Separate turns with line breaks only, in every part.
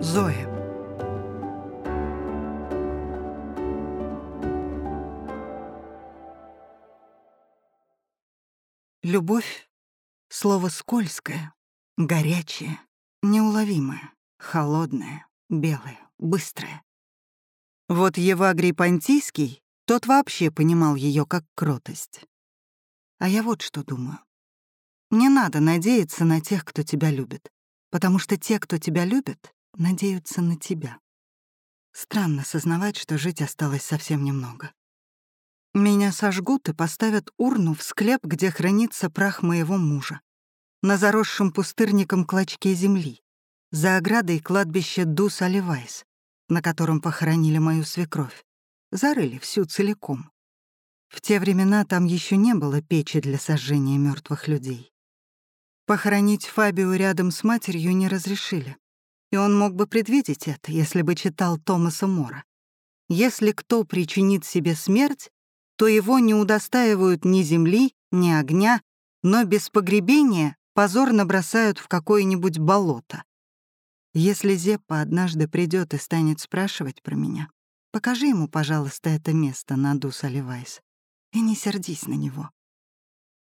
Зоя. Любовь — слово скользкое, горячее, неуловимое, холодное, белое, быстрое. Вот Евагрий Понтийский, тот вообще понимал ее как кротость. А я вот что думаю. Не надо надеяться на тех, кто тебя любит, потому что те, кто тебя любит, надеются на тебя. Странно сознавать, что жить осталось совсем немного. Меня сожгут и поставят урну в склеп, где хранится прах моего мужа. На заросшем пустырником клочке земли. За оградой кладбище Дус Оливайс, на котором похоронили мою свекровь. Зарыли всю целиком. В те времена там еще не было печи для сожжения мертвых людей. Похоронить Фабио рядом с матерью не разрешили. И он мог бы предвидеть это, если бы читал Томаса Мора. Если кто причинит себе смерть, то его не удостаивают ни земли, ни огня, но без погребения позорно бросают в какое-нибудь болото. Если Зеппа однажды придет и станет спрашивать про меня, покажи ему, пожалуйста, это место на Дус Оливайс, и не сердись на него.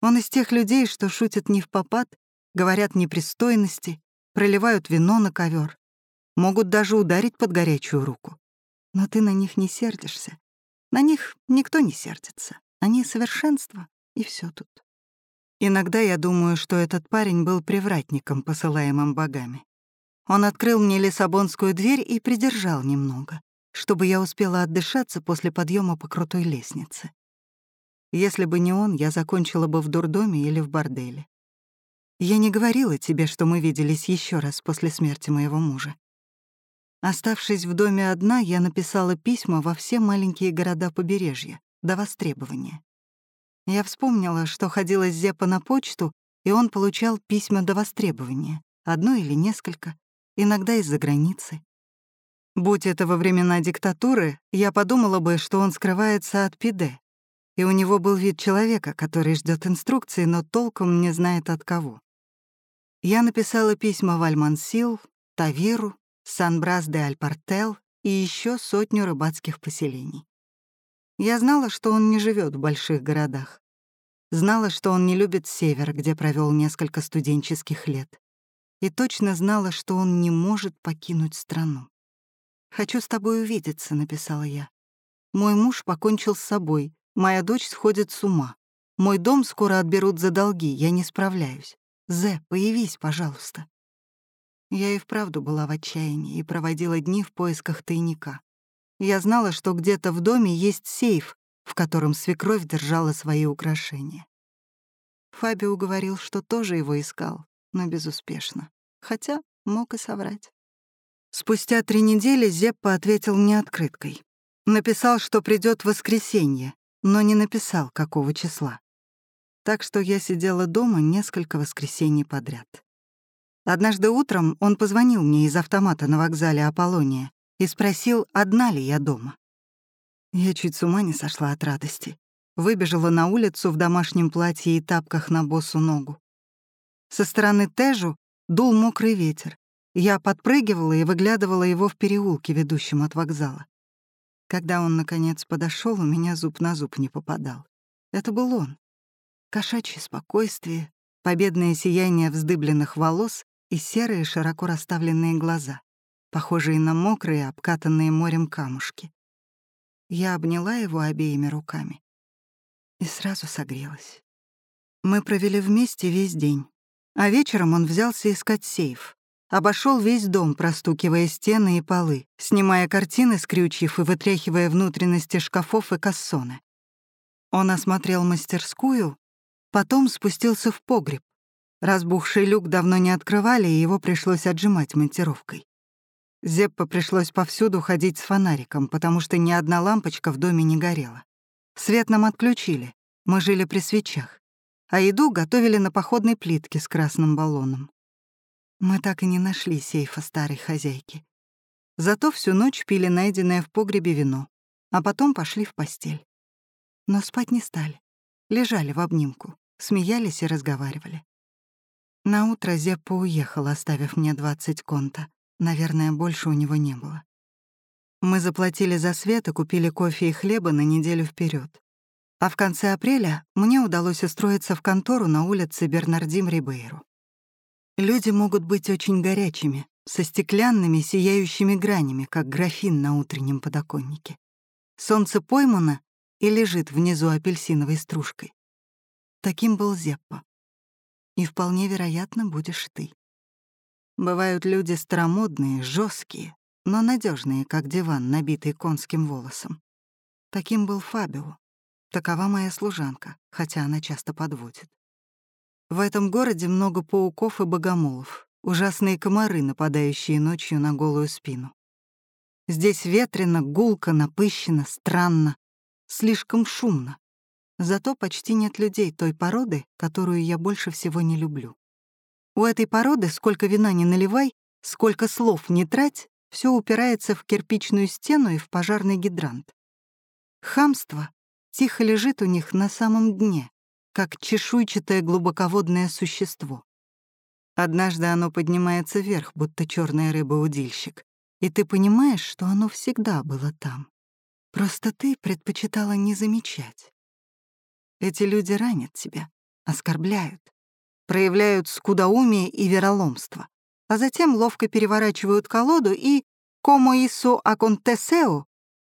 Он из тех людей, что шутят не в попад говорят непристойности, проливают вино на ковер, могут даже ударить под горячую руку. Но ты на них не сердишься. На них никто не сердится. Они — совершенство, и все тут. Иногда я думаю, что этот парень был привратником, посылаемым богами. Он открыл мне лиссабонскую дверь и придержал немного, чтобы я успела отдышаться после подъема по крутой лестнице. Если бы не он, я закончила бы в дурдоме или в борделе. Я не говорила тебе, что мы виделись еще раз после смерти моего мужа. Оставшись в доме одна, я написала письма во все маленькие города побережья, до востребования. Я вспомнила, что ходила с Зепа на почту, и он получал письма до востребования, одно или несколько, иногда из-за границы. Будь это во времена диктатуры, я подумала бы, что он скрывается от ПИДе, и у него был вид человека, который ждет инструкции, но толком не знает от кого. Я написала письма в Альмансил, Тавиру, Сан-Брас-де-Альпартел и еще сотню рыбацких поселений. Я знала, что он не живет в больших городах. Знала, что он не любит север, где провел несколько студенческих лет. И точно знала, что он не может покинуть страну. «Хочу с тобой увидеться», — написала я. «Мой муж покончил с собой, моя дочь сходит с ума. Мой дом скоро отберут за долги, я не справляюсь. Зе, появись, пожалуйста. Я и вправду была в отчаянии и проводила дни в поисках тайника. Я знала, что где-то в доме есть сейф, в котором свекровь держала свои украшения. Фабио говорил, что тоже его искал, но безуспешно. Хотя мог и соврать. Спустя три недели Зеппа ответил мне открыткой. Написал, что придет в воскресенье, но не написал, какого числа так что я сидела дома несколько воскресений подряд. Однажды утром он позвонил мне из автомата на вокзале Аполлония и спросил, одна ли я дома. Я чуть с ума не сошла от радости. Выбежала на улицу в домашнем платье и тапках на босу ногу. Со стороны Тежу дул мокрый ветер. Я подпрыгивала и выглядывала его в переулке, ведущем от вокзала. Когда он, наконец, подошел, у меня зуб на зуб не попадал. Это был он. Кошачье спокойствие, победное сияние вздыбленных волос и серые широко расставленные глаза, похожие на мокрые, обкатанные морем камушки. Я обняла его обеими руками и сразу согрелась. Мы провели вместе весь день, а вечером он взялся искать сейф. Обошел весь дом, простукивая стены и полы, снимая картины с крючьев и вытряхивая внутренности шкафов и кассоны. Он осмотрел мастерскую Потом спустился в погреб. Разбухший люк давно не открывали, и его пришлось отжимать монтировкой. Зеппа пришлось повсюду ходить с фонариком, потому что ни одна лампочка в доме не горела. Свет нам отключили, мы жили при свечах, а еду готовили на походной плитке с красным баллоном. Мы так и не нашли сейфа старой хозяйки. Зато всю ночь пили найденное в погребе вино, а потом пошли в постель. Но спать не стали, лежали в обнимку смеялись и разговаривали. Наутро Зеппа уехал, оставив мне 20 конта, Наверное, больше у него не было. Мы заплатили за свет и купили кофе и хлеба на неделю вперед. А в конце апреля мне удалось устроиться в контору на улице Бернардим Рибейру. Люди могут быть очень горячими, со стеклянными сияющими гранями, как графин на утреннем подоконнике. Солнце поймано и лежит внизу апельсиновой стружкой. Таким был Зеппа. И вполне вероятно, будешь ты. Бывают люди старомодные, жесткие, но надежные, как диван, набитый конским волосом. Таким был Фабио. Такова моя служанка, хотя она часто подводит. В этом городе много пауков и богомолов, ужасные комары, нападающие ночью на голую спину. Здесь ветрено, гулко, напыщенно, странно, слишком шумно. Зато почти нет людей той породы, которую я больше всего не люблю. У этой породы сколько вина не наливай, сколько слов не трать, все упирается в кирпичную стену и в пожарный гидрант. Хамство тихо лежит у них на самом дне, как чешуйчатое глубоководное существо. Однажды оно поднимается вверх, будто черная рыба-удильщик, и ты понимаешь, что оно всегда было там. Просто ты предпочитала не замечать. Эти люди ранят тебя, оскорбляют, проявляют скудоумие и вероломство, а затем ловко переворачивают колоду и «como isso aconteceu»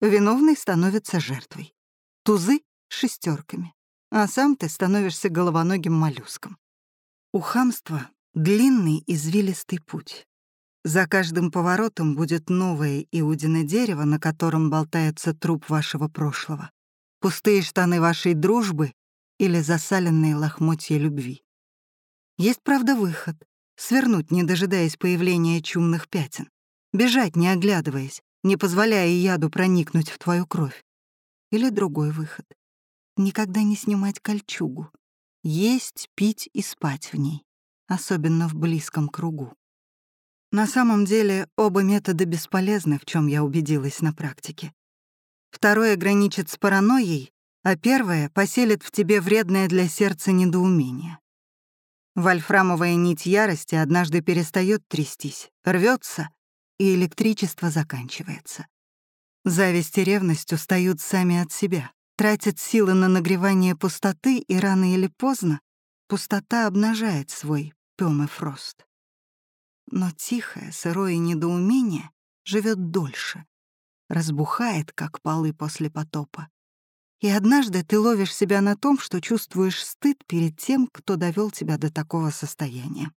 виновный становится жертвой. Тузы — шестерками, а сам ты становишься головоногим моллюском. У хамства длинный извилистый путь. За каждым поворотом будет новое иудино дерево, на котором болтается труп вашего прошлого, пустые штаны вашей дружбы или засаленные лохмотья любви. Есть, правда, выход — свернуть, не дожидаясь появления чумных пятен, бежать, не оглядываясь, не позволяя яду проникнуть в твою кровь. Или другой выход — никогда не снимать кольчугу, есть, пить и спать в ней, особенно в близком кругу. На самом деле оба метода бесполезны, в чем я убедилась на практике. Второе граничит с паранойей, а первое поселит в тебе вредное для сердца недоумение. Вольфрамовая нить ярости однажды перестает трястись, рвется, и электричество заканчивается. Зависть и ревность устают сами от себя, тратят силы на нагревание пустоты, и рано или поздно пустота обнажает свой пёмэфрост но тихое, сырое недоумение живет дольше, разбухает, как полы после потопа. И однажды ты ловишь себя на том, что чувствуешь стыд перед тем, кто довел тебя до такого состояния.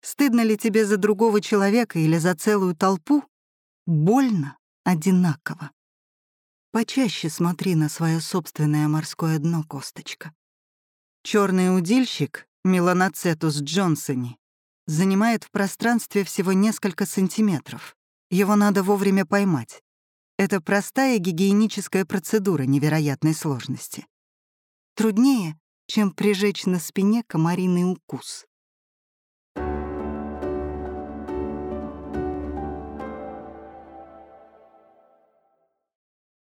Стыдно ли тебе за другого человека или за целую толпу? Больно одинаково. Почаще смотри на свое собственное морское дно, косточка. Черный удильщик, Меланоцетус Джонсони, занимает в пространстве всего несколько сантиметров. Его надо вовремя поймать. Это простая гигиеническая процедура невероятной сложности. Труднее, чем прижечь на спине комариный укус.